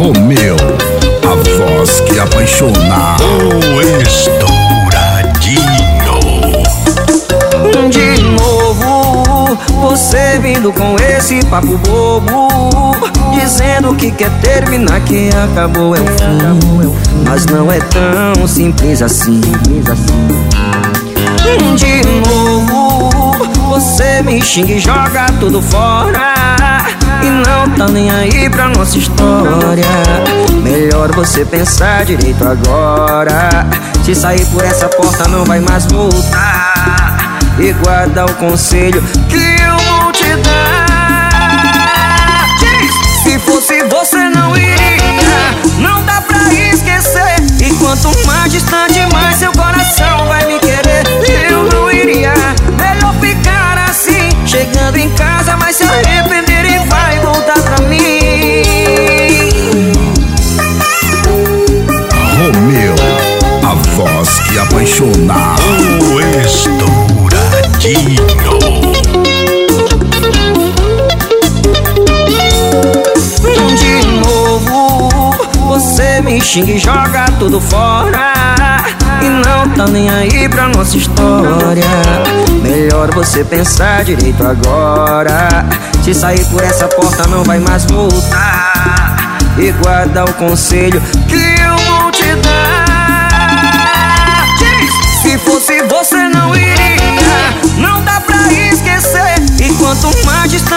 Romeu, a voz que apaixona. O estouradinho. Então de novo, você vindo com esse papo bobo. Dizendo que quer terminar, que acabou é o fim. Mas não é tão simples assim. Então de novo, você me xinga e joga tudo fora e não tá nem aí pra nossa história. Melhor você pensar direito agora. Se sair por essa porta não vai mais voltar. E guarda o conselho que voz que apaixona. O estouradinho. De novo, você me xinga e joga tudo fora. E não tá nem aí pra nossa história. Melhor você pensar direito agora. Se sair por essa porta não vai mais voltar. E guarda o conselho que eu vou te dar quanto mais